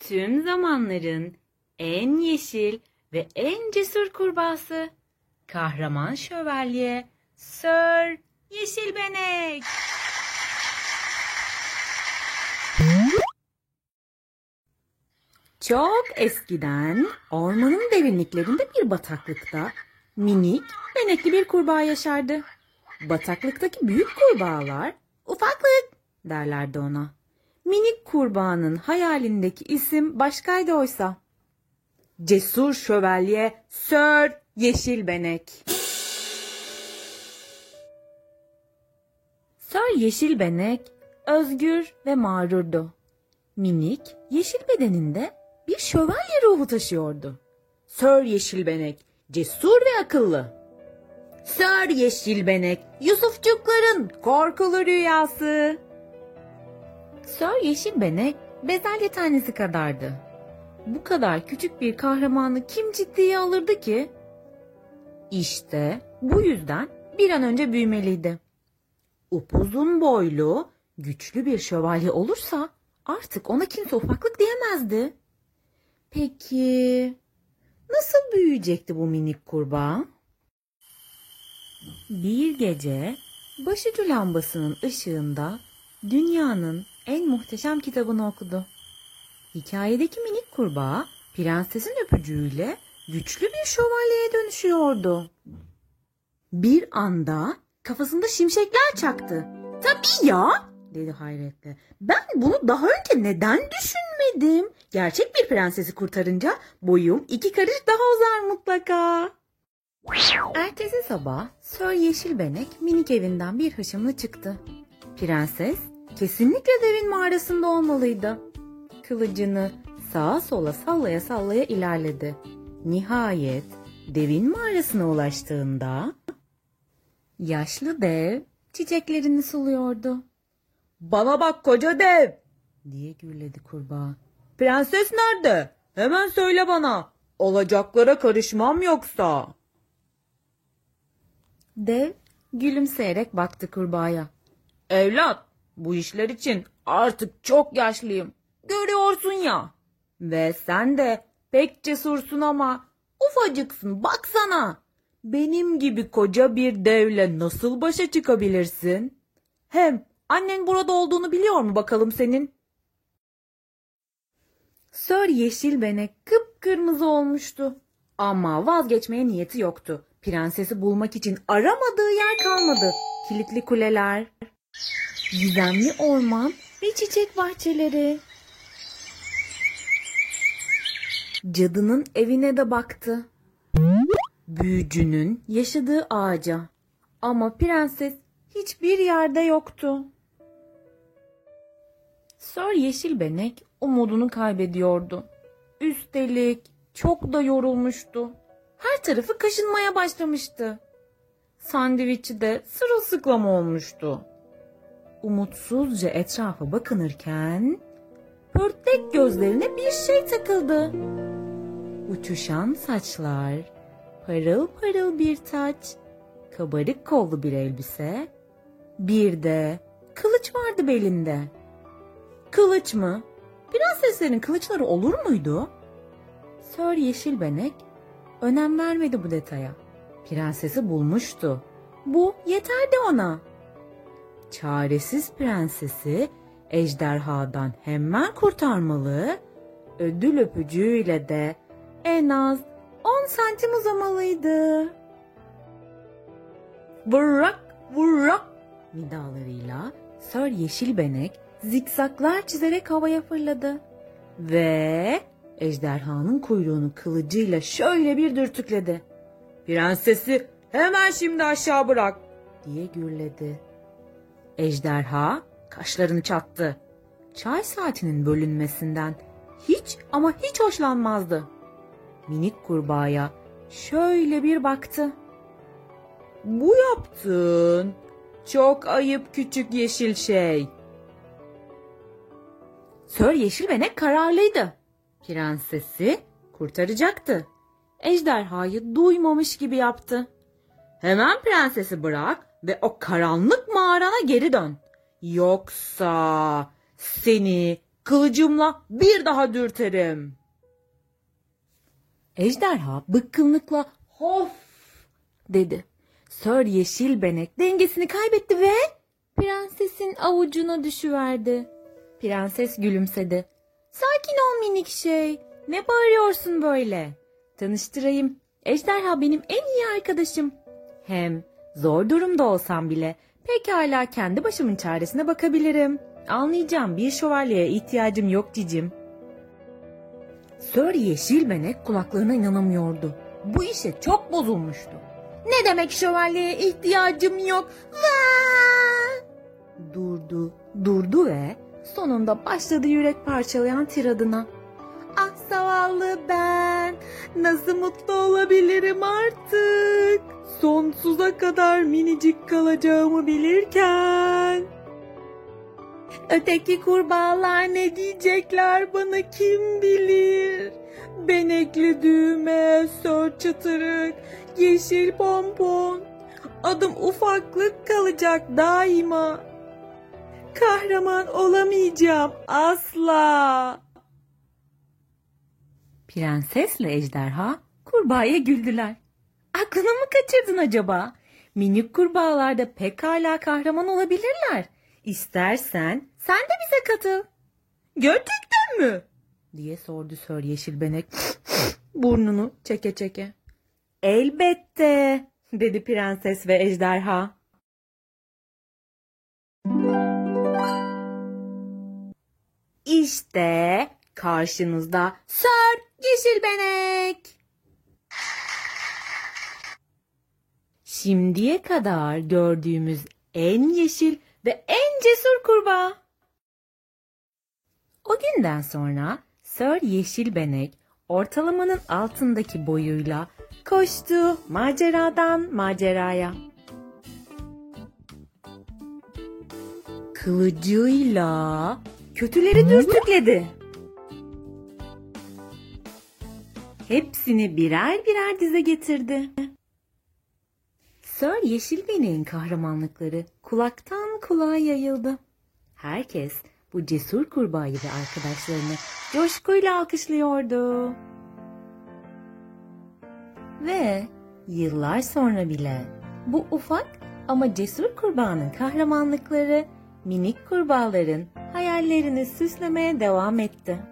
tüm zamanların en yeşil ve en cesur kurbağası. Kahraman şövalye Sir Yeşilbenek. Çok eskiden ormanın derinliklerinde bir bataklıkta minik benekli bir kurbağa yaşardı. Bataklıktaki büyük kurbağalar ufaklık derlerdi ona. Minik kurbağanın hayalindeki isim başkaydı oysa. Cesur şövalye Sir Yeşilbenek. Sir Yeşilbenek özgür ve mağrurdu. Minik yeşil bedeninde bir şövalye ruhu taşıyordu. Sir Yeşilbenek cesur ve akıllı. Sir Yeşilbenek Yusufçukların korkulu rüyası. Sir Yeşilbenek bezelye tanesi kadardı. Bu kadar küçük bir kahramanı kim ciddiye alırdı ki? İşte bu yüzden bir an önce büyümeliydi. Upuzun boylu, güçlü bir şövalye olursa artık ona kimse ufaklık diyemezdi. Peki nasıl büyüyecekti bu minik kurbağa? Bir gece başucu lambasının ışığında dünyanın en muhteşem kitabını okudu. Hikayedeki minik kurbağa prensesin öpücüğüyle güçlü bir şövalyeye dönüşüyordu. Bir anda kafasında şimşekler çaktı. Tabii ya dedi hayretle. Ben bunu daha önce neden düşünmedim? Gerçek bir prensesi kurtarınca boyum iki karış daha uzar mutlaka. Ertesi sabah Sir Yeşilbenek minik evinden bir hışımla çıktı. Prenses kesinlikle devin mağarasında olmalıydı. Kılıcını sağa sola sallaya sallaya ilerledi. Nihayet devin mağarasına ulaştığında yaşlı dev çiçeklerini suluyordu. Bana bak koca dev diye gürledi kurbağa. Prenses nerede? Hemen söyle bana. Olacaklara karışmam yoksa. Dev gülümseyerek baktı kurbağaya. Evlat, bu işler için artık çok yaşlıyım. Görüyorsun ya. Ve sen de pek cesursun ama ufacıksın baksana. Benim gibi koca bir devle nasıl başa çıkabilirsin? Hem annen burada olduğunu biliyor mu bakalım senin? Sör yeşil benek kıpkırmızı olmuştu. Ama vazgeçmeye niyeti yoktu. Prensesi bulmak için aramadığı yer kalmadı. Kilitli kuleler, gizemli orman ve çiçek bahçeleri. Cadının evine de baktı. Büyücünün yaşadığı ağaca. Ama prenses hiçbir yerde yoktu. Sir Yeşilbenek umudunu kaybediyordu. Üstelik çok da yorulmuştu. Her tarafı kaşınmaya başlamıştı. Sandviçi de sırılsıklam olmuştu. Umutsuzca etrafa bakınırken pörtlek gözlerine bir şey takıldı. Uçuşan saçlar, parıl parıl bir taç, kabarık kollu bir elbise, bir de kılıç vardı belinde. Kılıç mı? Prenseslerin kılıçları olur muydu? Sir Yeşilbenek önem vermedi bu detaya. Prensesi bulmuştu. Bu yeterdi ona. Çaresiz prensesi ejderhadan hemen kurtarmalı, ödül öpücüğüyle de en az 10 santim uzamalıydı. Vurrak vurrak nidalarıyla Sir Yeşilbenek zikzaklar çizerek havaya fırladı. Ve ejderhanın kuyruğunu kılıcıyla şöyle bir dürtükledi. Prensesi hemen şimdi aşağı bırak diye gürledi. Ejderha kaşlarını çattı. Çay saatinin bölünmesinden hiç ama hiç hoşlanmazdı. Minik kurbağaya şöyle bir baktı. Bu yaptın çok ayıp küçük yeşil şey. Sör Yeşilbenek kararlıydı. Prensesi kurtaracaktı. Ejderhayı duymamış gibi yaptı. Hemen prensesi bırak ve o karanlık mağarana geri dön. Yoksa seni kılıcımla bir daha dürterim. Ejderha bıkkınlıkla hof dedi. Sör yeşil benek dengesini kaybetti ve prensesin avucuna düşüverdi. Prenses gülümsedi. Sakin ol minik şey. Ne bağırıyorsun böyle? Tanıştırayım. Ejderha benim en iyi arkadaşım. Hem zor durumda olsam bile pekala kendi başımın çaresine bakabilirim. Anlayacağım bir şövalyeye ihtiyacım yok cicim. Sör Yeşil Benek kulaklarına inanamıyordu. Bu işe çok bozulmuştu. Ne demek şövalyeye ihtiyacım yok? Vaa! Durdu, durdu ve sonunda başladı yürek parçalayan tiradına. Ah zavallı ben, nasıl mutlu olabilirim artık? Sonsuza kadar minicik kalacağımı bilirken. Öteki kurbağalar ne diyecekler bana kim bilir? Benekli düğme, sör çıtırık, yeşil pompon. Adım ufaklık kalacak daima. Kahraman olamayacağım asla. Prensesle ejderha kurbağaya güldüler. Aklını mı kaçırdın acaba? Minik kurbağalar da pekala kahraman olabilirler. İstersen sen de bize katıl. Gerçekten mi? diye sordu Sör Yeşil Benek burnunu çeke çeke. Elbette dedi prenses ve ejderha. İşte karşınızda Sör Yeşil Benek. Şimdiye kadar gördüğümüz en yeşil ve en cesur kurbağa. O günden sonra Sir Yeşil Benek ortalamanın altındaki boyuyla koştu maceradan maceraya. Kılıcıyla kötüleri dürtükledi. Hepsini birer birer dize getirdi. Sir Yeşil Benek'in kahramanlıkları kulaktan kulağa yayıldı. Herkes bu cesur kurbağayı ve arkadaşlarını coşkuyla alkışlıyordu. Ve yıllar sonra bile bu ufak ama cesur kurbağanın kahramanlıkları minik kurbağaların hayallerini süslemeye devam etti.